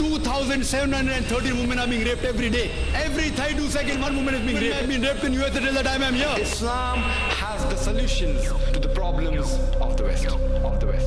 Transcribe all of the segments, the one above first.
2,713 women are being raped every day. Every 32 seconds, one woman is being raped. I've been raped in U.S. till the time I'm here. Islam has the solutions to the problems of the West. Of the West.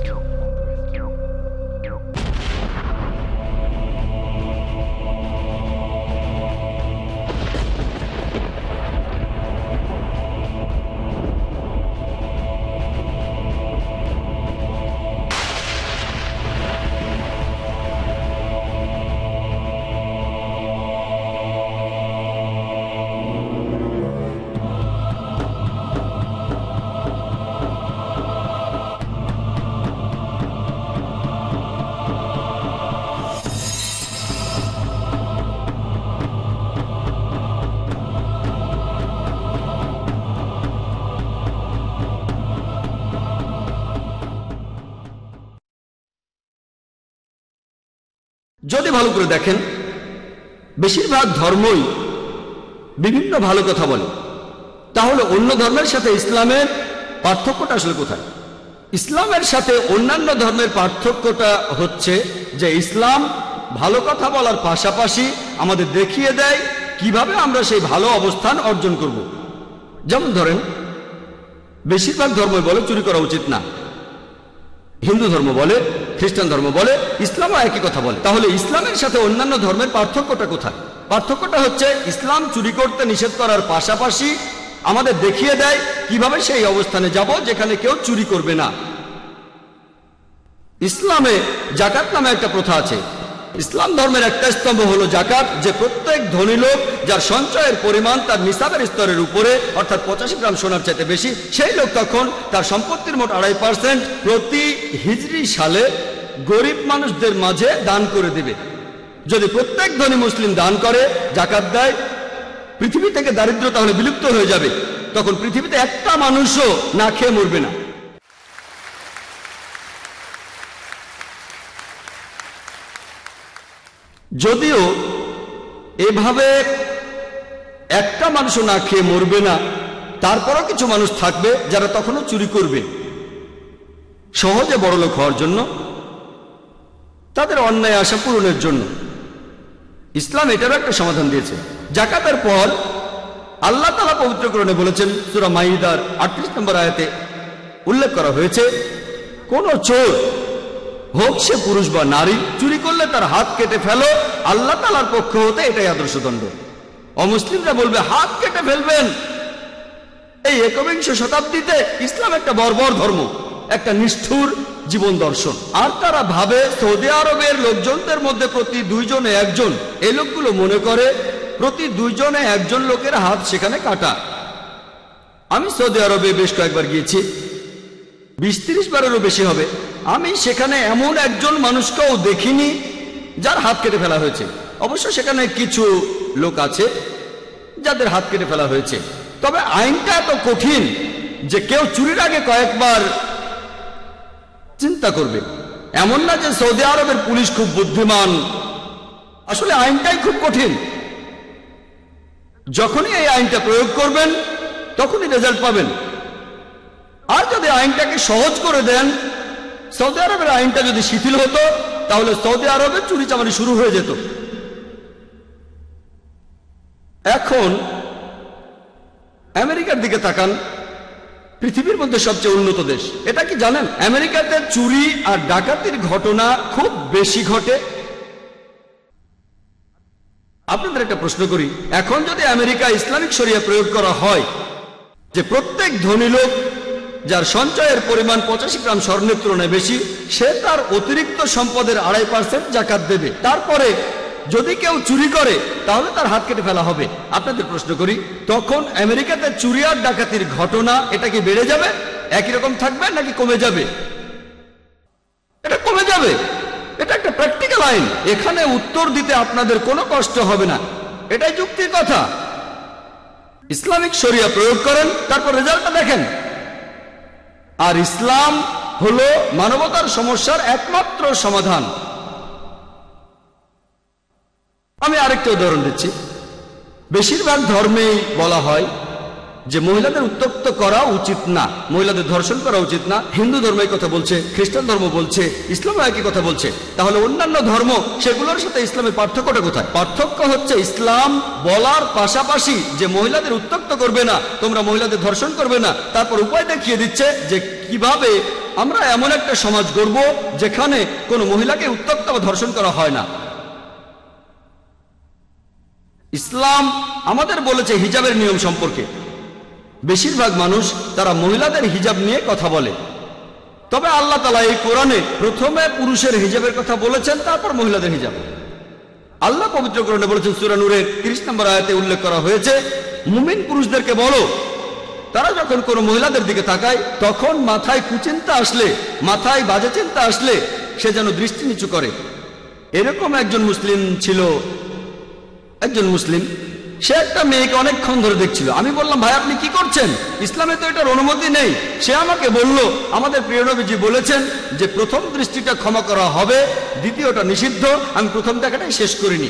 যদি ভালো করে দেখেন, বেশিরভাগ ধর্মই বিভিন্ন ভালো কথা বলে। তাহলে অন্য ধর্মের সাথে ইসলামের পার্থক্যটা আসলে কোথায়? ইসলামের সাথে অন্যান্য ধর্মের পার্থক্যটা হচ্ছে যে ইসলাম ভালো কথা বলার পাশাপাশি আমাদের দেখিয়ে দেয় কীভাবে আমরা সেই ভালো অবস্থান অর্জন করব। যেমন ধরেন, বেশিরভাগ ধর্মই বলে চুরি করা উচিত না। হিন্দু ধর্ম বলে খ্রিস্টান ধর্ম বলে, ইসলামও একই কথা বলে। তাহলে ইসলামের সাথে অন্যান্য ধর্মের পার্থক্যটা কোথায়? পার্থক্যটা হচ্ছে, ইসলাম চুরি করতে নিষেধ করার পাশাপাশি আমাদের দেখিয়ে দেয় কীভাবে সেই অবস্থানে যাব যেখানে কেউ চুরি করবে না। ইসলামে জাকাত নামে একটা প্রথা আছে ইসলাম ধর্মের একটা স্তম্ভ হলো জাকাত, যে প্রত্যেক ধনী লোক যার সঞ্চয়ের পরিমাণ তার নিসাবের স্তরের উপরে, অর্থাৎ পঁচাশি গ্রাম সোনার চাইতে বেশি, সেই লোক তখন তার সম্পত্তির মোট আড়াই পার্সেন্ট প্রতি হিজড়ি সালে গরিব মানুষদের মাঝে দান করে দেবে। যদি প্রত্যেক ধনী মুসলিম দান করে, জাকাত দেয়, পৃথিবী থেকে দারিদ্র তাহলে বিলুপ্ত হয়ে যাবে। তখন পৃথিবীতে একটা মানুষও না খেয়ে মরবে না। যদিও এভাবে একটা মানুষও না খেয়ে মরবে না, তারপরও কিছু মানুষ থাকবে যারা তখনও চুরি করবে। সহজে বড়লোক হওয়ার জন্য, তাদের অন্যায় আশা পূরণের জন্য। ইসলাম এটারও একটা সমাধান দিয়েছে। জাকাতের পর আল্লাহ তালা পবিত্রকরণে বলেছেন, সুরা মাইদার আটত্রিশ নম্বর আয়াতে উল্লেখ করা হয়েছে, কোন চোর হোক সে পুরুষ বা নারী, চুরি করলে তার হাত কেটে ফেলো, আল্লাহ তালার পক্ষ হতে এটাই আদর্শ দণ্ড। অমুসলিমরা বলবে, হাত কেটে ফেলবেন। এই একবিংশ শতাব্দীতে ইসলাম একটা বর্বর ধর্ম, একটা নিষ্ঠুর জীবন দর্শন। আর তারা ভাবে, সৌদি আরবের লোকজনদের মধ্যে প্রতি দুইজনে একজন। এই লোকগুলো মনে করে, প্রতি দুইজনে একজন লোকের হাত সেখানে কাটা। আমি সৌদি আরবে বেশ কয়েকবার গিয়েছি। বিশ তিরিশ বারেরও বেশি হবে। আমি সেখানে এমন একজন মানুষকেও দেখিনি যার হাত কেটে ফেলা হয়েছে। অবশ্য সেখানে কিছু লোক আছে যাদের হাত কেটে ফেলা হয়েছে। তবে আইনটা এত কঠিন যে কেউ চুরির আগে কয়েকবার চিন্তা করবে। এমন না যে সৌদি আরবের পুলিশ খুব বুদ্ধিমান। আসলে আইনটাই খুব কঠিন। যখনই এই আইনটা প্রয়োগ করবেন, তখনই রেজাল্ট পাবেন। আর যদি আইনটাকে সহজ করে দেন সৌদি আরবের আইনটা যদি শিথিল হতো, তাহলে সৌদি আরবে চুরি চামারি শুরু হয়ে যেত। এখন আমেরিকার দিকে তাকান, পৃথিবীর মধ্যে সবচেয়ে উন্নত দেশ। এটা কি জানেন? আমেরিকাতে চুরি আর ডাকাতির ঘটনা খুব বেশি ঘটে। আপনাদের একটা প্রশ্ন করি, এখন যদি আমেরিকা ইসলামিক শরিয়া প্রয়োগ করা হয়, যে প্রত্যেক ধনী লোক যার সঞ্চয়ের পরিমাণ পঁচাশি গ্রাম স্বর্ণের তুলনায় বেশি, সে তার অতিরিক্ত সম্পদের আড়াই পার্সেন্ট জাকাত দেবে। তারপরে যদি কেউ চুরি করে, তাহলে তার হাত কেটে ফেলা হবে। আপনাদের প্রশ্ন করি, তখন আমেরিকাতে চুরি আর ডাকাতির ঘটনা এটা কি বেড়ে যাবে, একই রকম থাকবে নাকি কমে যাবে? এটা কমে যাবে। এটা একটা প্র্যাকটিক্যাল আইন। এখানে উত্তর দিতে আপনাদের কোনো কষ্ট হবে না। এটাই যুক্তির কথা। ইসলামিক শরিয়া প্রয়োগ করেন, তারপর রেজাল্টটা দেখেন। আর ইসলাম হলো মানবতার সমস্যার একমাত্র সমাধান। আমি আরেকটা উদাহরণ দিচ্ছি। বেশিরভাগ ধর্মেই বলা হয় যে মহিলাদের উত্তপ্ত করা উচিত না, মহিলাদের ধর্ষণ করা উচিত না। হিন্দু ধর্ম এই কথা বলছে, খ্রিস্টান ধর্ম বলছে, ইসলাম একই কথা বলছে? তাহলে অন্যান্য ধর্ম, সেগুলোর সাথে ইসলামের পার্থক্যটা কোথায়? পার্থক্য হচ্ছে ইসলাম বলার পাশাপাশি যে মহিলাদের উত্তক্ত করবে না, তোমরা মহিলাদের ধর্ষণ করবে না, তারপর উপায় দেখিয়ে দিচ্ছে যে কীভাবে আমরা এমন একটা সমাজ গড়ব যেখানে কোনো মহিলাকে উত্তক্ত বা ধর্ষণ করা হয় না। ইসলাম আমাদের বলেছে হিজাবের নিয়ম সম্পর্কে। বেশিরভাগ মানুষ তারা মহিলাদের হিজাব নিয়ে কথা বলে। তবে আল্লাহ তালা এই কোরআনে প্রথমে পুরুষের হিজাবের কথা বলেছেন, তারপর মহিলাদের হিজাব। আল্লাহ পবিত্র কোরআনে বলেছেন সুরানুরের তিরিশ নম্বর আয়াতে উল্লেখ করা হয়েছে, মুমিন পুরুষদেরকে বলো, তারা যখন কোনো মহিলাদের দিকে তাকায়, তখন মাথায় কুচিন্তা আসলে, মাথায় বাজে চিন্তা আসলে, সে যেন দৃষ্টি নিচু করে। এরকম একজন মুসলিম ছিল, একজন মুসলিম সে একটা মেয়েকে অনেকক্ষণ ধরে দেখছিল। আমি বললাম, ভাই, আপনি কি করছেন? ইসলামে তো এটার অনুমতি নেই। সে আমাকে বলল, আমাদের প্রিয় নবীজি বলেছেন যে প্রথম দৃষ্টিটা ক্ষমা করা হবে, দ্বিতীয়টা নিষিদ্ধ। আমি প্রথম দেখাটাই শেষ করিনি।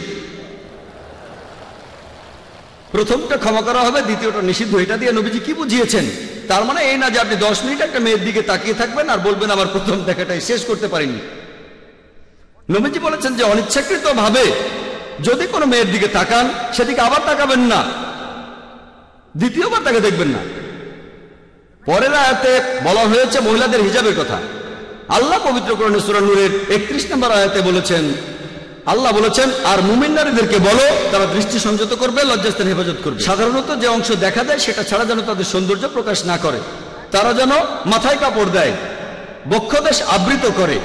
প্রথমটা ক্ষমা করা হবে, দ্বিতীয়টা নিষিদ্ধ। এটা দিয়ে নবীজি কি বুঝিয়েছেন? তার মানে এই না যে আপনি দশ মিনিট একটা মেয়ের দিকে তাকিয়ে থাকবেন আর বলবেন, আমার প্রথম দেখাটাই শেষ করতে পারিনি। নবীজি বলেছেন যে অনিচ্ছাকৃত ভাবে যদি কোনো মেয়ের দিকে তাকান, সেদিকে আবার তাকাবেন না। দ্বিতীয়বার তাকে দেখবেন না। পরের আয়াতে বলা হয়েছে মহিলাদের হিজাবের কথা। আল্লাহ পবিত্র করণে সুরানুরের একত্রিশ নম্বর আয়াতে বলেছেন, আল্লাহ বলেছেন, আর মুমিন নারীদেরকে বলো, তারা দৃষ্টি সংযত করবে, লজ্জাস্থান হেফাজত করবে। সাধারণত যে অংশ দেখা দেয়, সেটা ছাড়া যেন তাদের সৌন্দর্য প্রকাশ না করে। তারা যেন মাথায় কাপড় দেয়, বক্ষদেশ আবৃত করে।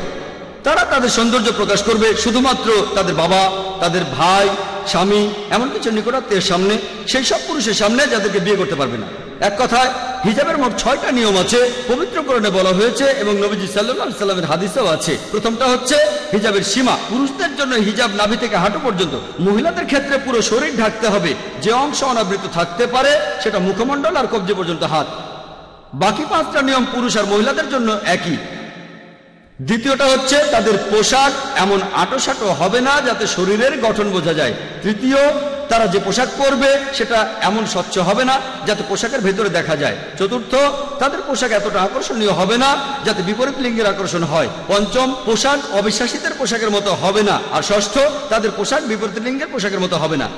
তারা তাদের সৌন্দর্য প্রকাশ করবে শুধুমাত্র তাদের বাবা, তাদের ভাই, স্বামী, এমন কিছু নিকটাত্মীয়ের সামনে, সেই সব পুরুষের সামনে যাদেরকে বিয়ে করতে পারবে না। এক কথায়, হিজাবের মোট ছয়টা নিয়ম আছে, পবিত্রকরণে বলা হয়েছে এবং নবীজি সাল্লাহ সাল্লামের হাদিসেও আছে। প্রথমটা হচ্ছে, হিজাবের সীমা। পুরুষদের জন্য হিজাব নাভি থেকে হাঁটু পর্যন্ত। মহিলাদের ক্ষেত্রে পুরো শরীর ঢাকতে হবে। যে অংশ অনাবৃত থাকতে পারে, সেটা মুখমণ্ডল আর কবজি পর্যন্ত হাত। বাকি পাঁচটা নিয়ম পুরুষ আর মহিলাদের জন্য একই। দ্বিতীয়টা হচ্ছে তাদের পোশাক এমন আটোসাটো হবে না যাতে শরীরের গঠন বোঝা যায়। তৃতীয়, তারা যে পোশাক পরবে সেটা এমন স্বচ্ছ হবে না যাতে পোশাকের ভেতরে দেখা যায়। চতুর্থ, তাদের পোশাক এতটা আকর্ষণীয় হবে না যাতে বিপরীত লিঙ্গের আকর্ষণ হয়। পঞ্চম, পোশাক অবিশ্বাসীদের পোশাকের মতো হবে না। আর ষষ্ঠ, তাদের পোশাক বিপরীত লিঙ্গের পোশাকের মতো হবে না।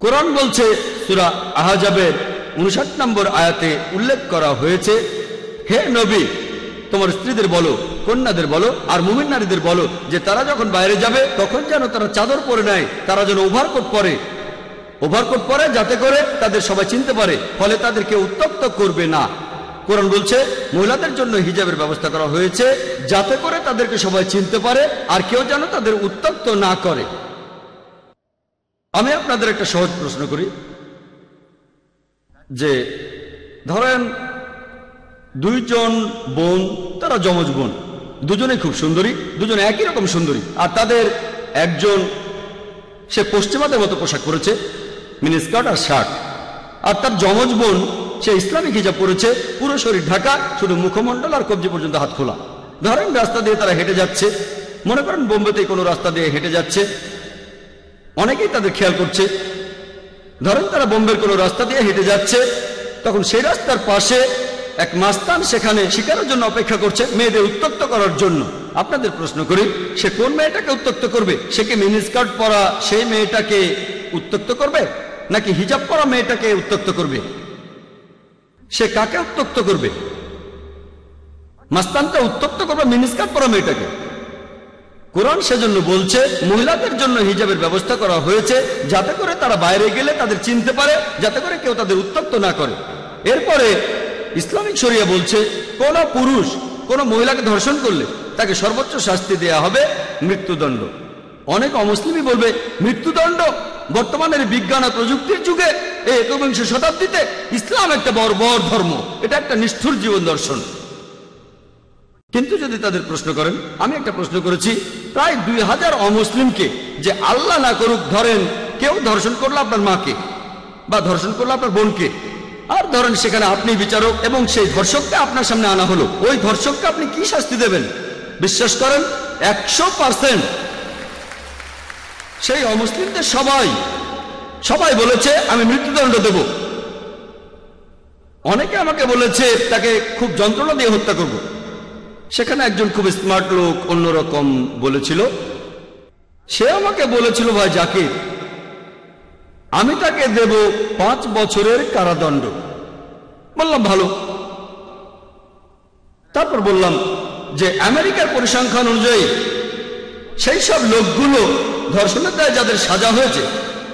কোরআন বলছে, সুরা আহাজাবের উনষাট নম্বর আয়াতে উল্লেখ করা হয়েছে, হে নবী তোমার স্ত্রীদের বলো, কন্যাদের বলো, আর মুমিন নারীদের বলো যে তারা যখন বাইরে যাবে, তখন যেন তারা চাদর পরে নেয়, তারা যেন ওভারকোট পরে। ওভারকোট পরে যাতে করে তাদের সবাই চিনতে পারে, ফলে তাদেরকে উত্তপ্ত করবে না। কোরআন বলছে, মহিলাদের জন্য হিজাবের ব্যবস্থা করা হয়েছে যাতে করে তাদেরকে সবাই চিনতে পারে, আর কেউ যেন তাদের উত্তপ্ত না করে। আমি আপনাদের একটা সহজ প্রশ্ন করি। যে, ধরেন দুইজন বোন, তারা যমজ বোন। দুজনে খুব সুন্দরী, দুজনে একই রকম সুন্দরী। আর তাদের একজন, সে পশ্চিমাদের মতো পোশাক পরেছে মিনিস্কার্ট আর শার্ট। আর তার যমজ বোন, সে ইসলামিক হিজাব পরেছে, পুরো শরীর ঢাকা, শুধু মুখমণ্ডল আর কবজি পর্যন্ত হাত খোলা। ধরেন রাস্তা দিয়ে তারা হেঁটে যাচ্ছে। মনে করেন বোম্বেতে কোনো রাস্তা দিয়ে হেঁটে যাচ্ছে। অনেকেই তাদের খেয়াল করছে। ধরেন তারা বোম্বের কোনো রাস্তা দিয়ে হেঁটে যাচ্ছে, তখন সেই রাস্তার পাশে এক মাস্তান সেখানে শিকারের জন্য অপেক্ষা করছে মেয়েদের উত্তক্ত করার জন্য। আপনাদের প্রশ্ন করি, সে কোন মেয়েটাকে উত্তক্ত করবে? সে কি মিনিস্কার্ট পরা সেই মেয়েটাকে উত্তক্ত করবে, নাকি হিজাব পরা মেয়েটাকে উত্তক্ত করবে? সে কাকে উত্তক্ত করবে? মাস্তানটা উত্তক্ত করবে মিনিস্কার্ট পরা মেয়েটাকে। কোরআন সেজন্য বলছে, মহিলাদের জন্য হিজাবের ব্যবস্থা করা হয়েছে, যাতে করে তারা বাইরে গেলে তাদের চিনতে পারে, যাতে করে কেউ তাদের উত্তক্ত না করে। এরপরে ইসলামিক শরিয়া বলছে, কোন পুরুষ কোন মহিলাকে ধর্ষণ করলে তাকে সর্বোচ্চ শাস্তি দেয়া হবে মৃত্যুদণ্ড। অনেক অমুসলিমই বলবে, মৃত্যুদণ্ড? বর্তমানের বিজ্ঞান ও প্রযুক্তির যুগে এই একবিংশ শতাব্দীতে ইসলাম একটা বর্বর ধর্ম, এটা একটা নিষ্ঠুর জীবন দর্শন। কিন্তু যদি তাদের প্রশ্ন করেন, আমি একটা প্রশ্ন করেছি, প্রায় দুই হাজার অমুসলিমকে যে আল্লাহ না করুক ধরেন, কেউ ধর্ষণ করল আপনার মাকে বা ধর্ষণ করল আপনার বোনকে আর ধরেন সেখানে আপনি বিচারক এবং সেই ধর্ষককে আপনার সামনে আনা হলো, ওই ধর্ষককে আপনি কি শাস্তি দেবেন? বিশ্বাস করেন, একশো পার্সেন্ট সেই অমুসলিমদের সবাই সবাই বলেছে, আমি মৃত্যুদণ্ড দেব। অনেকে আমাকে বলেছে, তাকে খুব যন্ত্রণা দিয়ে হত্যা করব। সেখানে একজন খুব স্মার্ট লোক অন্যরকম বলেছিল। সে আমাকে বলেছিল, ভাই জাকির আমি তাকে দেব পাঁচ বছরের কারাদণ্ড। বললাম, ভালো। তারপর বললাম যে, আমেরিকার পরিসংখ্যান অনুযায়ী সেই সব লোকগুলো ধর্ষণের দায় যাদের সাজা হয়েছে,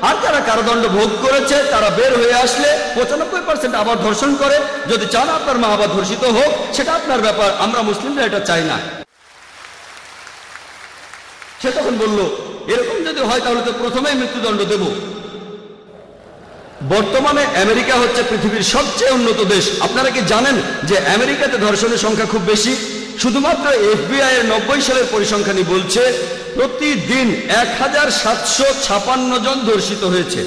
আর যারা কারাদণ্ড ভোগ করেছে, তারা বের হয়ে আসলে পঁচানব্বই পার্সেন্ট আবার ধর্ষণ করে। যদি চান আপনার মা আবার ধর্ষিত হোক, সেটা আপনার ব্যাপার, আমরা মুসলিমরা এটা চাই না। সে তখন বলল, এরকম যদি হয় তাহলে তো প্রথমেই মৃত্যুদণ্ড দেব। বর্তমানে আমেরিকা হচ্ছে পৃথিবীর সবচেয়ে উন্নত দেশ। আপনারা কি জানেন যে আমেরিকাতে ধর্ষণের সংখ্যা খুব বেশি? শুধুমাত্র এফবিআই এর নব্বই সালের পরিসংখ্যানই বলছে, প্রতিদিন এক হাজার সাতশো ছাপান্ন জন ধর্ষিত হয়েছে।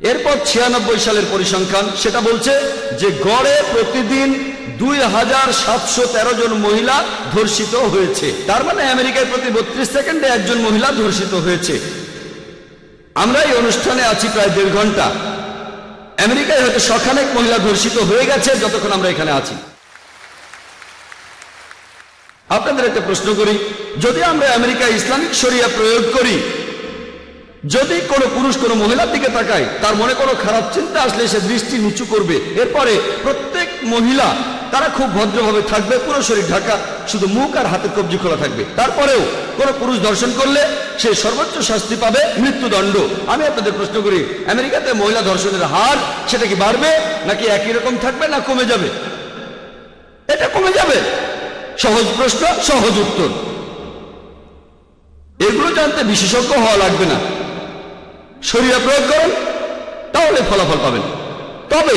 এরপর ছিয়ানব্বই সালের পরিসংখ্যান, সেটা বলছে যে গড়ে প্রতিদিন দুই হাজার সাতশো তেরো জন মহিলা ধর্ষিত হয়েছে। তার মানে আমেরিকায় প্রতি বত্রিশ সেকেন্ডে একজন মহিলা ধর্ষিত হয়েছে। আমরা এই অনুষ্ঠানে আছি প্রায় দেড় ঘণ্টা। আমেরিকায় হয়তো সখানেক মহিলা ধর্ষিত হয়ে গেছে যতক্ষণ আমরা এখানে আছি। আপনাদের একটা প্রশ্ন করি, যদি আমরা আমেরিকায় ইসলামিক শরিয়া প্রয়োগ করি, যদি কোনো পুরুষ কোনো মহিলার দিকে তাকায়, তার মনে কোনো খারাপ চিন্তা আসলে সে দৃষ্টি নিচু করবে। এরপরে প্রত্যেক মহিলা তারা খুব ভদ্রভাবে থাকবে, পুরো শরীর ঢাকা, শুধু মুখ আর হাতের কবজি খোলা থাকবে। তারপরেও কোন পুরুষ দর্শন করলে সে সর্বোচ্চ শাস্তি পাবে মৃত্যুদণ্ড। আমি আপনাদের প্রশ্ন করি, আমেরিকাতে মহিলা ধর্ষণের হার, সেটা কি বাড়বে, নাকি একই রকম থাকবে, না কমে যাবে? এটা কমে যাবে। সহজ প্রশ্ন, সহজ উত্তর। এগুলো জানতে বিশেষজ্ঞ হওয়া লাগবে না। শরীরে প্রয়োগ করেন, তাহলে ফলাফল পাবেন। তবে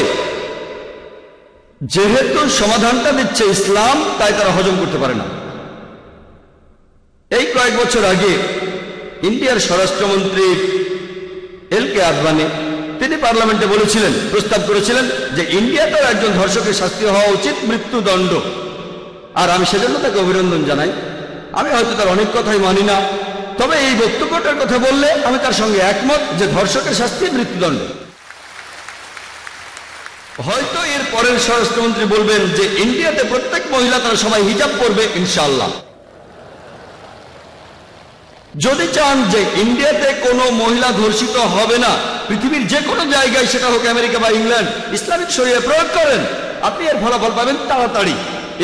যেহেতু সমাধানটা দিচ্ছে ইসলাম, তাই তারা হজম করতে পারে না। এই কয়েক বছর আগে ইন্ডিয়ার স্বরাষ্ট্রমন্ত্রী এল কে আদবানি তিনি পার্লামেন্টে বলেছিলেন, প্রস্তাব করেছিলেন যে ইন্ডিয়াতেও একজন ধর্ষকের শাস্তি হওয়া উচিত, মৃত্যুদণ্ড। আর আমি সেজন্য তাকে অভিনন্দন জানাই। আমি হয়তো তার অনেক কথাই মানি না, তবে এই বক্তব্যটার কথা বললে আমি তার সঙ্গে একমত যে ধর্ষকের শাস্তি মৃত্যুদণ্ড। হয়তো এর পরের স্বরাষ্ট্রমন্ত্রী বলবেন যে ইন্ডিয়াতে প্রত্যেক মহিলা তারা সবাই হিজাব করবে ইনশাল্লাহ যদি চান যে ইন্ডিয়াতে কোনো মহিলা ধর্ষিত হবে না, পৃথিবীর যে কোনো জায়গায় সেটা হোক আমেরিকা বা ইংল্যান্ড, ইসলামিক শরীরে প্রয়োগ করেন, আপনি এর ফলাফল পাবেন তাড়াতাড়ি।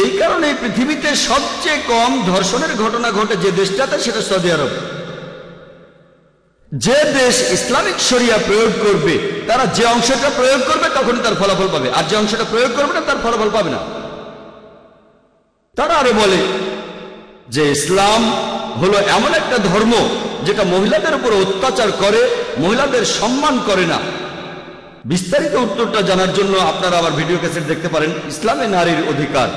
এই কারণে পৃথিবীতে সবচেয়ে কম ধর্ষণের ঘটনা ঘটে যে দেশটাতে, সেটা সৌদি আরব। যে দেশ ইসলামিক শরিয়া প্রয়োগ করবে, তারা যে অংশটা প্রয়োগ করবে, তখনই তার ফলাফল পাবে। আর যে অংশটা প্রয়োগ করবে না, তার ফলাফল পাবে না। তারা আরও বলে যে ইসলাম হলো এমন একটা ধর্ম যেটা মহিলাদের উপর অত্যাচার করে, মহিলাদের সম্মান করে না। বিস্তারিত উত্তরটা জানার জন্য আপনারা আবার ভিডিও ক্যাসেট দেখতে পারেন। ইসলামে নারীর অধিকার।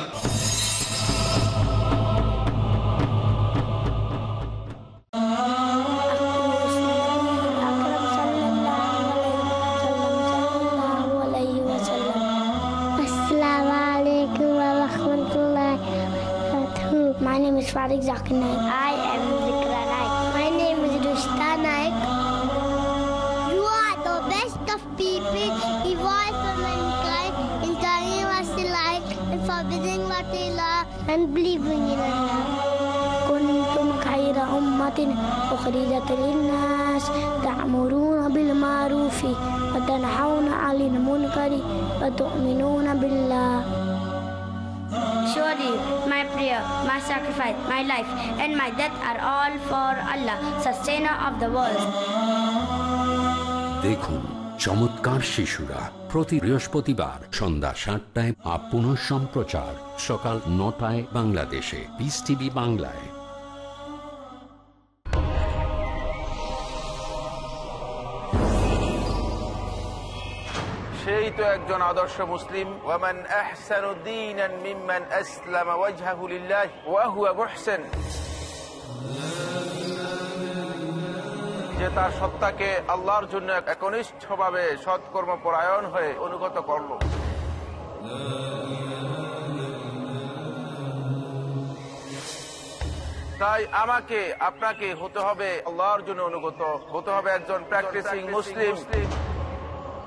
My name is Farid Zakir Naik. I am Zikra Naik. My name is Rushta Naik. You are the best of people, evolved for mankind, in telling us to like, and forbidding what they love, and believing in Allah. كنتم خير أمة أخرجت للناس تأمرون بالمعروف وتنحون عن المنكر وتؤمنون بالله Surely my prayer, my sacrifice, my life, and my death are all for Allah, sustainer of the world. দেখুন চমৎকার শিশুরা প্রতি বৃহস্পতিবার সন্ধ্যা সাতটায় আপন পুনঃ সম্প্রচার সকাল নটায় বাংলাদেশে বিস টিভি বাংলায় সেই তো একজন আদর্শ মুসলিম। ওয়ামান আহসানু দীনান মিম্মান আসলামা ওয়াজহাহু লিল্লাহ ওয়া হুয়া মুহসিন। যে তার সত্তাকে আল্লাহর জন্য একনিষ্ঠভাবে সৎকর্ম পরায়ণ হয়ে অনুগত করল। তাই আমাকে আপনাকে হতে হবে আল্লাহর জন্য অনুগত হতে হবে একজন প্র্যাকটিসিং মুসলিম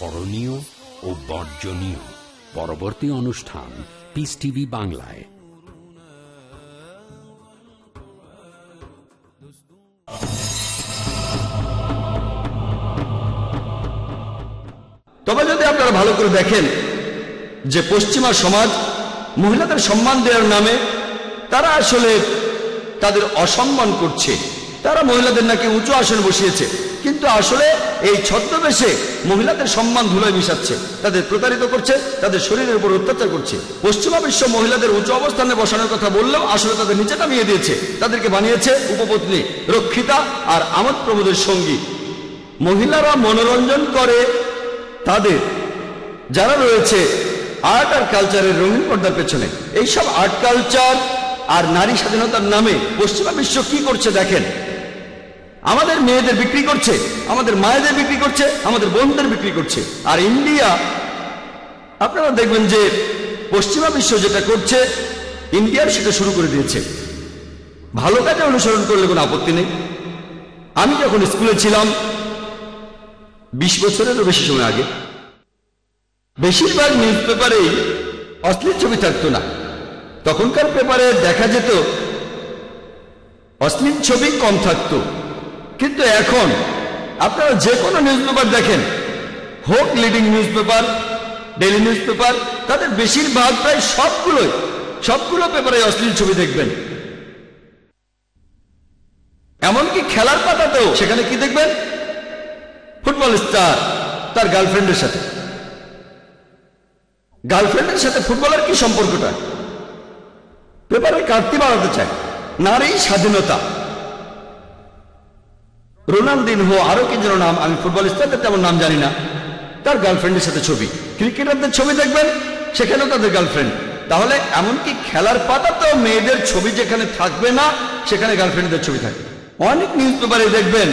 করণীয় ও বর্জনীয়। পরবর্তী অনুষ্ঠান পিস টিভি বাংলায়। তবে যদি আপনারা ভালো করে দেখেন যে পশ্চিমা সমাজ মহিলাদের সম্মান দেওয়ার নামে তারা আসলে তাদের অসম্মান করছে, তারা মহিলাদের নাকি উঁচু আসন বসিয়েছে কিন্তু আসলে এই ছদ্মবেশে মহিলাদের সম্মান ধুলোয় মিশাচ্ছে, তাদের প্রতারিত করছে, তাদের শরীরের উপর অত্যাচার করছে। পশ্চিমা বিশ্ব মহিলাদের উঁচু অবস্থানে বসানোর কথা বললেও আসলে তাদের নিচে নামিয়ে দিয়েছে, তাদেরকে বানিয়েছে উপপত্নী রক্ষিতা আর আমোদ প্রবোধের সঙ্গী। মহিলারা মনোরঞ্জন করে তাদের, যারা রয়েছে আর্ট আর কালচারের রঙিন পর্দার পেছনে। এইসব আর্ট কালচার আর নারী স্বাধীনতার নামে পশ্চিমা বিশ্ব কি করছে দেখেন। আমাদের মেয়েদের বিক্রি করছে, আমাদের মায়েদের বিক্রি করছে, আমাদের বোনদের বিক্রি করছে। আর ইন্ডিয়া, আপনারা দেখবেন যে পশ্চিমা বিশ্ব যেটা করছে, ইন্ডিয়ার সেটা শুরু করে দিয়েছে। ভালো কাজে অনুসরণ করলে কোনো আপত্তি নেই। আমি যখন স্কুলে ছিলাম, বিশ বছরেরও বেশি সময় আগে, বেশিরভাগ নিউজ পেপারেই অশ্লীল ছবি থাকতো না। তখনকার পেপারে দেখা যেত, অশ্লীল ছবি কম থাকতো। কিন্তু এখন আপনারা যে কোনো নিউজ পেপার দেখেন হোক leading news paper daily news paper তাদের বেশিরভাগ প্রায় সবগুলোই, সবগুলো পেপারে অশ্লীল ছবি দেখবেন। এমনকি খেলার পাতাতেও সেখানে কি দেখবেন? ফুটবল স্টার তার গার্লফ্রেন্ডের সাথে। গার্লফ্রেন্ডের সাথে ফুটবলের কি সম্পর্কটা? পেপারে কাটতি বাড়াতে চায়, নারী স্বাধীনতা। রোনালদিনহো আরও কি যেন নাম, আমি ফুটবল স্টারদের তেমন নাম জানি না। তার গার্লফ্রেন্ডের সাথে ছবি। ক্রিকেটারদের ছবি দেখবেন? সেখানেও তাদের গার্লফ্রেন্ড তাহলে এমনকি খেলার পাতাতেও মেয়েদের ছবি যেখানে থাকবে না, সেখানে গার্লফ্রেন্ডদের ছবি থাকবে অনেক নিউজ পেপারে দেখবেন।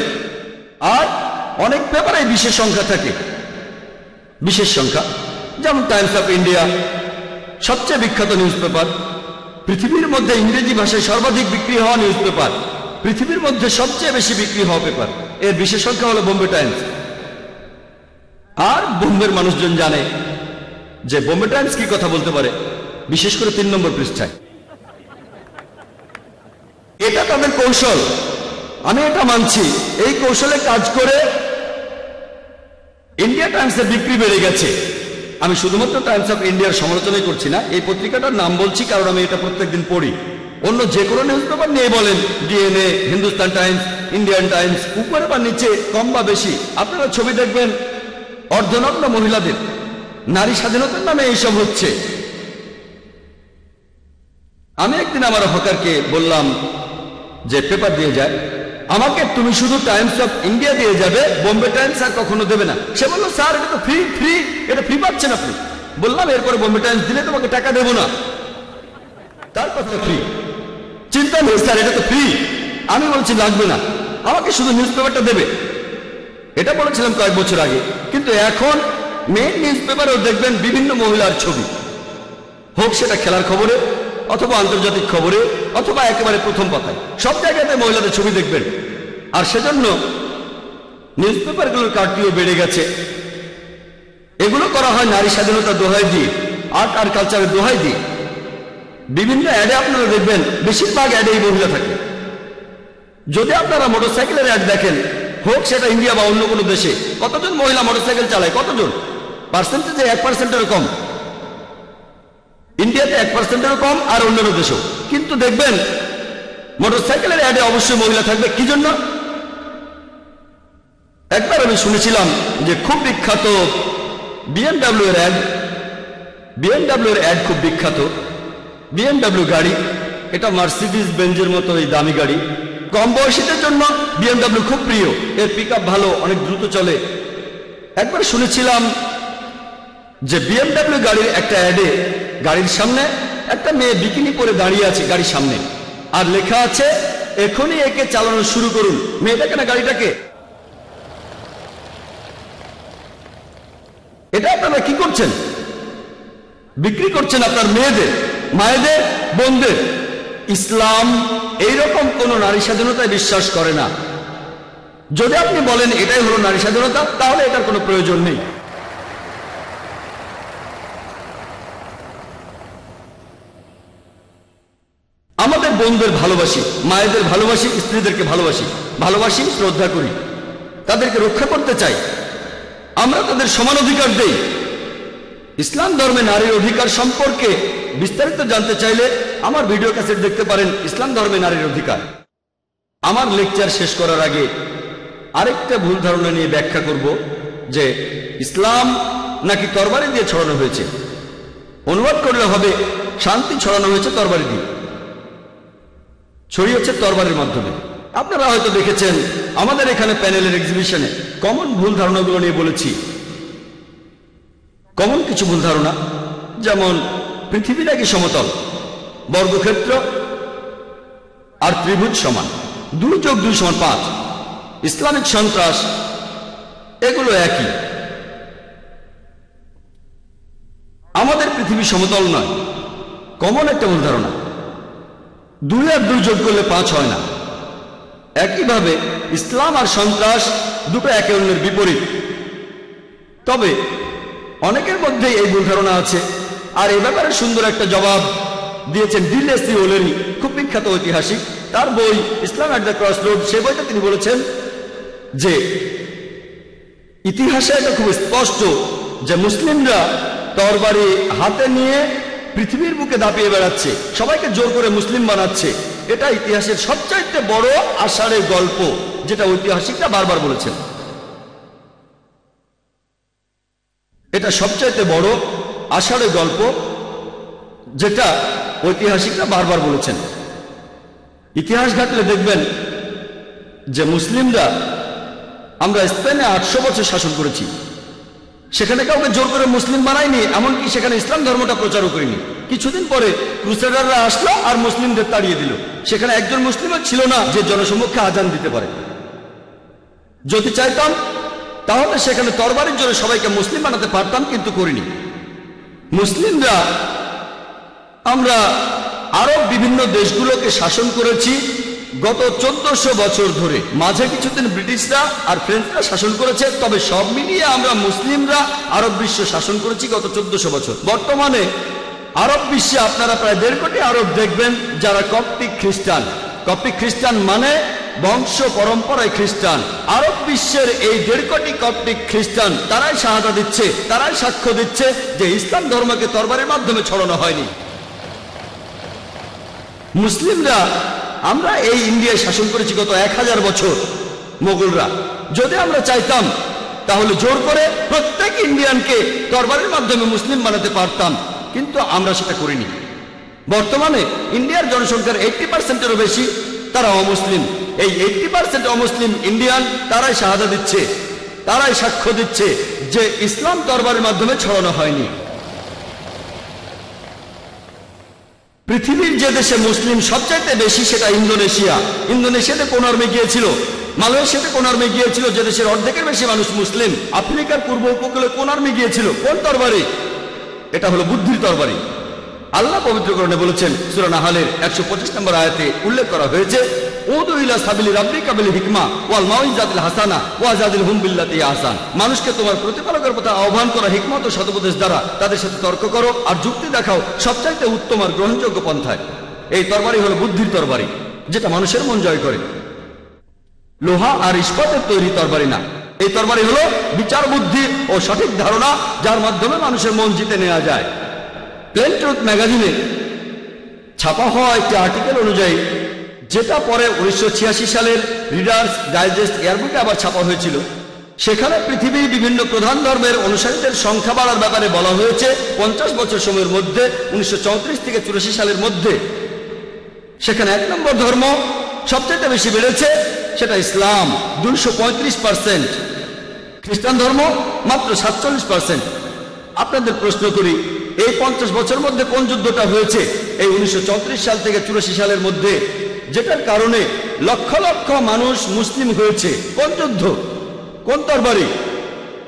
আর অনেক পেপারে বিশেষ সংখ্যা থাকে। বিশেষ সংখ্যা। যেমন টাইমস অফ ইন্ডিয়া সবচেয়ে বিখ্যাত নিউজ পেপার পৃথিবীর মধ্যে ইংরেজি ভাষায় সর্বাধিক বিক্রি হওয়া নিউজ পেপার পৃথিবীর মধ্যে সবচেয়ে বেশি বিক্রি হওয়া পেপার। এর বিশেষ সংখ্যা হলো বোম্বে টাইমস। আর বোম্বের মানুষজন জানে যে বোম্বে টাইমস কি কথা বলতে পারে, বিশেষ করে তিন নম্বর পৃষ্ঠায়। এটা তাদের কৌশল। আমি এটা মানছি। এই কৌশলে কাজ করে ইন্ডিয়া টাইমসের বিক্রি বেড়ে গেছে। আমি শুধুমাত্র টাইমস অফ ইন্ডিয়ার সমালোচনাই করছি না, এই পত্রিকাটার নাম বলছি কারণ আমি এটা প্রত্যেকদিন পড়ি। অন্য যে কোনো নিউজ পেপার নিয়ে বলেন DNA Hindustan Times Indian Times উপরে বা নিচে, কম বা বেশি, আপনারা ছবি দেখবেন, অর্ধনগ্ন মহিলাদের, নারী স্বাধীনতার নামে এইসব হচ্ছে। আমি একদিন আমার হকারকে বললাম যে পেপার দিয়ে যায়, আমাকে তুমি শুধু টাইমস অফ ইন্ডিয়া দিয়ে যাবে বোম্বে টাইমস আর কখনো দেবে না। সে বলল স্যার এটা তো ফ্রি ফ্রি এটা ফ্রি পাচ্ছেন আপনি। বললাম, এরপরে বোম্বে টাইমস দিলে তোমাকে টাকা দেবো না। তার কথা ফ্রি চিন্তা নেই স্যার এটা তো ফ্রি আমি বলছি, লাগবে না। আমাকে শুধু নিউজ পেপারটা দেবে। এটা বলেছিলাম কয়েক বছর আগে। কিন্তু এখন মেন নিউজ পেপারেও দেখবেন বিভিন্ন মহিলার ছবি। হোক সেটা খেলার খবরে, অথবা আন্তর্জাতিক খবরে, অথবা একেবারে প্রথম পাতায়। সব জায়গাতে মহিলাদের ছবি দেখবেন। আর সেজন্য নিউজ পেপারগুলোর কার্টিও বেড়ে গেছে। এগুলো করা হয় নারী স্বাধীনতার দোহাই দিয়ে আর্ট আর কালচারের দোহাই দিয়ে। বিভিন্ন অ্যাডে আপনারা দেখবেন, বেশিরভাগ অ্যাডেই মহিলা থাকে। যদি আপনারা মোটরসাইকেলের অ্যাড দেখেন, হোক সেটা ইন্ডিয়া বা অন্য কোনো দেশে, কতজন মহিলা মোটরসাইকেল চালায়, কতজন? পার্সেন্টেজে এক পার্সেন্টেরও কম। ইন্ডিয়াতে এক পার্সেন্টেরও কম আর অন্যান্য দেশেও। কিন্তু দেখবেন মোটরসাইকেলের অ্যাডে অবশ্যই মহিলা থাকবে, কি জন্য? একবার আমি শুনেছিলাম যে খুব বিখ্যাত বিএমডাব্লিউ এর অ্যাড বিএমডাব্লিউ এর অ্যাড খুব বিখ্যাত। বিএমডাব্লিউ গাড়ি, এটা মার্সিডিজ বেঞ্জের মতো এই দামি গাড়ি। কম বয়সীদের জন্য বিএমডাব্লিউ খুব প্রিয়। এর পিক ভালো, অনেক দ্রুত চলে। একবার শুনেছিলাম যে বিএমডাব্লিউ গাড়ির একটা অ্যাডে গাড়ির সামনে একটা মেয়ে বিকিনি পরে দাঁড়িয়ে আছে গাড়ির সামনে। আর লেখা আছে, এখনই একে চালানো শুরু করুন। মেয়েটাকে না গাড়িটাকে? এটা আপনারা কি করছেন? বিক্রি করছেন আপনার মেয়েদের? মায়েদের, বোনদের। ইসলাম এইরকম কোন নারী স্বাধীনতায় বিশ্বাস করে না। যদি আপনি বলেন এটাই হলো নারী স্বাধীনতা, তাহলে এটার কোনো প্রয়োজন নেই। আমাদের বোনদের ভালোবাসি, মায়েদের ভালোবাসি, স্ত্রীদেরকে ভালোবাসি ভালোবাসি, শ্রদ্ধা করি। তাদেরকে রক্ষা করতে চাই। আমরা তাদের সমান অধিকার দেই। ইসলাম ধর্মে নারীর অধিকার সম্পর্কে বিস্তারিত জানতে চাইলে আমার ভিডিও ক্যাসেট দেখতে পারেন ইসলাম ধর্মে নারীর অধিকার। আমার লেকচার শেষ করার আগে আরেকটা ভুল ধারণা নিয়ে ব্যাখ্যা করব যে ইসলাম নাকি তরবারি দিয়ে ছড়ানো হয়েছে। অনুবাদ করলে হবে শান্তি ছড়ানো হয়েছে তরবারি দিয়ে। ছড়িয়েছে তরবারের মাধ্যমে। আপনারা হয়তো দেখেছেন, আমাদের এখানে প্যানেলের এক্সিবিশনে কমন ভুল ধারণাগুলো নিয়ে বলেছি। কমন কিছু ভুল ধারণা, যেমন পৃথিবী নাকি সমতল, বর্গক্ষেত্র আর ত্রিভুজ সমান। দুই যোগ দুই সমান পাঁচ। ইসলামিক সন্ত্রাস, এগুলো একই। আমাদের পৃথিবী সমতল নয়। কমন একটা ভুল ধারণা। দুই আর দুই যোগ করলে পাঁচ হয় না। একইভাবে ইসলাম আর সন্ত্রাস দুটো একে অন্যের বিপরীত। তবে অনেকের মধ্যেই এই ভুল ধারণা আছে। আর এ ব্যাপারে সুন্দর একটা জবাব দিয়েছেন ডিলেসি ওলেরি, খুব বিখ্যাত ঐতিহাসিক। তার বই Islam at the cross road সে বইতে তিনি বলেছেন যে ইতিহাসে এটা খুব স্পষ্ট যে মুসলিমরা তরবারি হাতে নিয়ে পৃথিবীর বুকে দাপিয়ে বেড়াচ্ছে, সবাইকে জোর করে মুসলিম বানাচ্ছে। এটা ইতিহাসের সবচাইতে বড় আষাঢ়ের গল্প, যেটা ঐতিহাসিকরা বারবার বলেছেন। এটা সবচাইতে বড় আষাঢ়ের গল্প, যেটা ঐতিহাসিকরা বারবার বলেছেন। ইতিহাস ঘাটলে দেখবেন যে মুসলিমরা, আমরা স্পেনে আটশো বছর শাসন করেছি। সেখানে কাউকে জোর করে মুসলিম বানায়নি, এমনকি সেখানে ইসলাম ধর্মটা প্রচারও করিনি। কিছুদিন পরে ক্রুসেডাররা আসলো আর মুসলিমদের তাড়িয়ে দিল। সেখানে একজন মুসলিমও ছিল না যে জনসম্মুখে আজান দিতে পারে। যদি চাইতাম, তাহলে সেখানে তরবারির জন্য সবাইকে মুসলিম বানাতে পারতাম, কিন্তু করিনি। মুসলিমরা, আমরা আরব বিভিন্ন দেশগুলোকে শাসন করেছি গত চোদ্দশো বছর ধরে। মাঝে কিছুদিন ব্রিটিশরা আর ফ্রেঞ্চরা শাসন করেছে, তবে সব মিলিয়ে আমরা মুসলিমরা আরব বিশ্ব শাসন করেছি গত চোদ্দশো বছর। বর্তমানে আরব বিশ্বে আপনারা প্রায় দেড় কোটি আরব দেখবেন যারা কপ্টিক খ্রিস্টান। কপ্টিক খ্রিস্টান মানে বংশ পরম্পরায় খ্রিস্টান। আরব বিশ্বের এই দেড় কোটি কপ্টিক খ্রিস্টান তারাই সাহায্য দিচ্ছে, তারাই সাক্ষ্য দিচ্ছে যে ইসলাম ধর্মকে তরবারের মাধ্যমে ছড়ানো হয়নি। মুসলিমরা, আমরা এই ইন্ডিয়ায় শাসন করেছি গত এক হাজার বছর, মোগলরা। যদি আমরা চাইতাম, তাহলে জোর করে প্রত্যেক ইন্ডিয়ানকে তরবারের মাধ্যমে মুসলিম বানাতে পারতাম, কিন্তু আমরা সেটা করিনি। বর্তমানে ইন্ডিয়ার জনসংখ্যার এইটটি পার্সেন্টেরও বেশি তারা অমুসলিম। এই এইটটি পার্সেন্ট অমুসলিম ইন্ডিয়ান তারাই শাহাদা দিচ্ছে, তারাই সাক্ষ্য দিচ্ছে যে ইসলাম দরবারের মাধ্যমে ছড়ানো হয়নি। পৃথিবীর যে দেশে মুসলিম সবচাইতে বেশি সেটা ইন্দোনেশিয়া। ইন্দোনেশিয়াতে কোন আর্মে গিয়েছিল? মালয়েশিয়াতে কোন আর্মে গিয়েছিল? যে দেশের অর্ধেকের বেশি মানুষ মুসলিম। আফ্রিকার পূর্ব উপকূলে কোন আর্মে গিয়েছিল? কোন তরবারি এটা হলো বুদ্ধির তরবারি আল্লাহ পবিত্রকরণে বলেছেন সুরানাহালের একশো পঁচিশ নম্বর আয়াতে উল্লেখ করা হয়েছে এই তরবারি যেটা মানুষের মন জয় করে। লোহা আর ইস্পাতের তৈরি তরবারি না। এই তরবারি হলো বিচার বুদ্ধি ও সঠিক ধারণা, যার মাধ্যমে মানুষের মন জিতে নেওয়া যায়। প্লেন ট্রুথ ম্যাগাজিনে ছাপা হওয়া একটি আর্টিকেল অনুযায়ী, যেটা পরে উনিশশো ছিয়াশি সালের রিডার্স ডাইজেস্ট এয়ারবুকে আবার ছাপা হয়েছিল। সেখানে পৃথিবীর বিভিন্ন প্রধান ধর্মের অনুসারীদের সংখ্যা বাড়ার ব্যাপারে বলা হয়েছে পঞ্চাশ বছর সময়ের মধ্যে, উনিশশো চৌত্রিশ থেকে চুরাশি সালের মধ্যে। সেখানে এক নম্বর ধর্ম সবচেয়ে বেশি বেড়েছে, সেটা ইসলাম, দুইশো খ্রিস্টান ধর্ম মাত্র সাতচল্লিশ পার্সেন্ট আপনাদের প্রশ্ন করি এই পঞ্চাশ বছর মধ্যে কোন যুদ্ধটা হয়েছে? এই উনিশশো চৌত্রিশ সাল থেকে চুরাশি সালের মধ্যে, যেটার কারণে লক্ষ লক্ষ মানুষ মুসলিম হয়েছে। কোন যুদ্ধ? কোন তরবারি?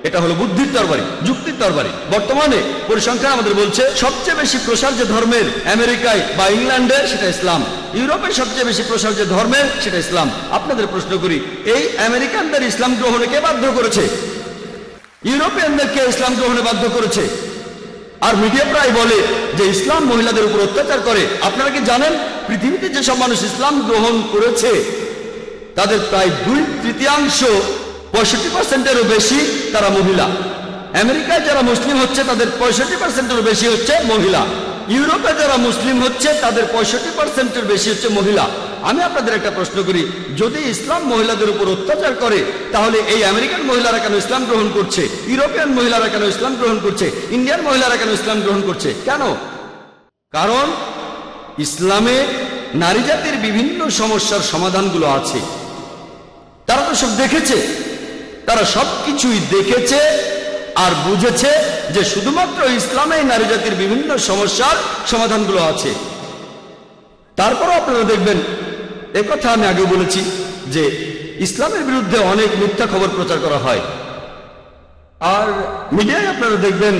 এটা হলো বুদ্ধির তরবারি, যুক্তির তরবারি। বর্তমানে পরিসংখ্যান আমাদের বলছে, সবচেয়ে বেশি প্রসার যে ধর্মের আমেরিকায় বা ইংল্যান্ডে সেটা ইসলাম। ইউরোপের সবচেয়ে বেশি প্রসার যে ধর্মের সেটা ইসলাম। আপনাদের প্রশ্ন করি, এই আমেরিকানদের ইসলাম গ্রহণে কে বাধ্য করেছে? ইউরোপিয়ানদেরকে ইসলাম গ্রহণে বাধ্য করেছে? আর মিডিয়া প্রায় বলে যে ইসলাম মহিলাদের উপর অত্যাচার করে। আপনারা কি জানেন? পৃথিবীতে যেসব মানুষ ইসলাম গ্রহণ করেছে, তাদের প্রায় দুই তৃতীয়াংশ পঁয়ষট্টি পার্সেন্টেরও বেশি তারা মহিলা। আমেরিকায় যারা মুসলিম হচ্ছে, তাদের পঁয়ষট্টি পার্সেন্টেরও বেশি হচ্ছে মহিলা। ইউরোপে যারা মুসলিম হচ্ছে, তাদের পঁয়ষট্টি পার্সেন্টের বেশি হচ্ছে মহিলা। আমি আপনাদের একটা প্রশ্ন করি, যদি ইসলাম মহিলাদের উপর অত্যাচার করে, তাহলে এই আমেরিকান মহিলারা কেন ইসলাম গ্রহণ করছে? ইউরোপিয়ান মহিলারা কেন ইসলাম গ্রহণ করছে? ইন্ডিয়ান মহিলারা কেন ইসলাম গ্রহণ করছে? কেন? কারণ, ইসলামে নারী জাতির বিভিন্ন সমস্যার সমাধানগুলো আছে। তারা তো সব দেখেছে। তারা সব কিছুই দেখেছে। আর বুঝেছে যে শুধুমাত্র ইসলামে নারী জাতির বিভিন্ন সমস্যার সমাধানগুলো আছে। তারপরও আপনারা দেখবেন কথা আমি আগে বলেছি যে ইসলামের বিরুদ্ধে অনেক মিথ্যা খবর প্রচার করা হয়। আর মিডিয়ায় আপনারা দেখবেন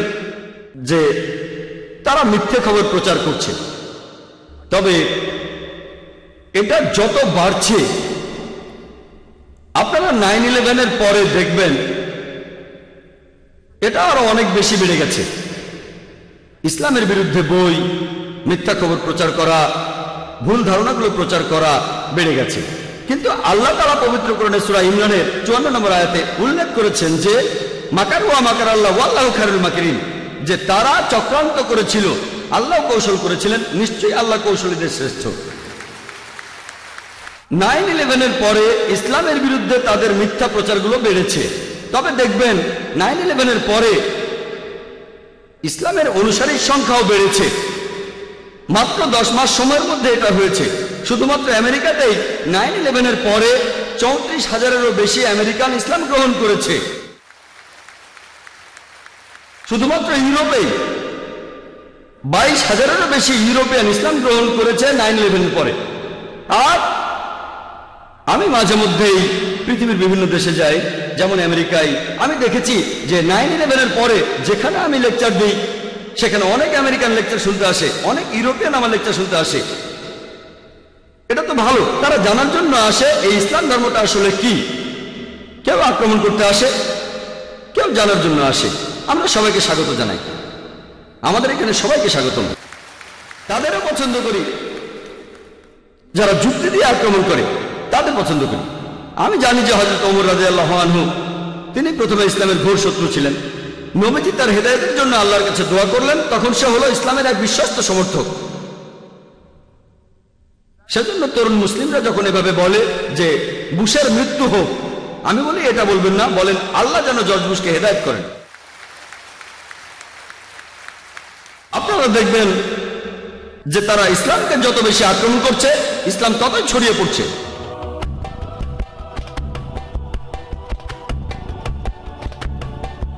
যে তারা মিথ্যে খবর প্রচার করছে। তবে এটা যত বাড়ছে, আপনারা নাইন ইলেভেনের পরে দেখবেন এটা আরও অনেক বেশি বেড়ে গেছে। ইসলামের বিরুদ্ধে বই, মিথ্যা খবর প্রচার করা, ভুল ধারণাগুলো প্রচার করা বেড়ে গেছে। কিন্তু আল্লাহ তালা পবিত্র করণে সুরা ইমরানের চুয়ান্ন নম্বর আয়াতে উল্লেখ করেছেন যে, মাকার ওয়া মাকার আল্লাহ আল্লাহ খারুল মাকিরিন, যে তারা চক্রান্ত করেছিল, আল্লাহ কৌশল করেছিলেন, নিশ্চয়ই আল্লাহ কৌশলীদের শ্রেষ্ঠ। নাইন ইলেভেনের পরে ইসলামের বিরুদ্ধে তাদের মিথ্যা প্রচারগুলো বেড়েছে। তবে দেখবেন নাইন ইলেভেনের পরে ইসলামের অনুসারীর সংখ্যাও বেড়েছে। মাত্র দশ মাস সময়ের মধ্যে এটা হয়েছে। শুধুমাত্র আমেরিকাতেই নাইন ইলেভেনের পরে চৌত্রিশ হাজারেরও বেশি আমেরিকান ইসলাম গ্রহণ করেছে। শুধুমাত্র ইউরোপেই বাইশ হাজারেরও বেশি ইউরোপিয়ান ইসলাম গ্রহণ করেছে নাইন ইলেভেনের পরে। আর আমি মাঝে মধ্যেই পৃথিবীর বিভিন্ন দেশে যাই, যেমন আমেরিকায়। আমি দেখেছি যে নাইন ইলেভেনের পরে যেখানে আমি লেকচার দিই, সেখানে অনেক আমেরিকান লেকচার শুনতে আসে, অনেক ইউরোপিয়ান আমার লেকচার শুনতে আসে। এটা তো ভালো, তারা জানার জন্য আসে, এই ইসলাম ধর্মটা আসলে কি? কেউ আক্রমণ করতে আসে, কেউ জানার জন্য আসে। আমরা সবাইকে স্বাগত জানাই। আমাদের এখানে সবাইকে স্বাগতম। তাদেরও পছন্দ করি। যারা যুক্তি দিয়ে আক্রমণ করে তাদের পছন্দ করি। আমি জানি যে হজরত ওমর রাজে আল্লাহ আনহু, তিনি প্রথমে ইসলামের ঘোর শত্রু ছিলেন। নবীজি তার হেদায়তের জন্য আল্লাহর কাছে দোয়া করলেন, তখন সে হলো ইসলামের এক বিশ্বস্ত সমর্থক। সেজন্য তরুণ মুসলিমরা যখন এভাবে বলে যে, বুশের মৃত্যু হোক, আমি বলি, এটা বলবেন না, বলেন, আল্লাহ যেন জর্জ বুশকে হেদায়ত করেন। আপনারা দেখবেন যে তারা ইসলামকে যত বেশি আক্রমণ করছে, ইসলাম ততই ছড়িয়ে পড়ছে।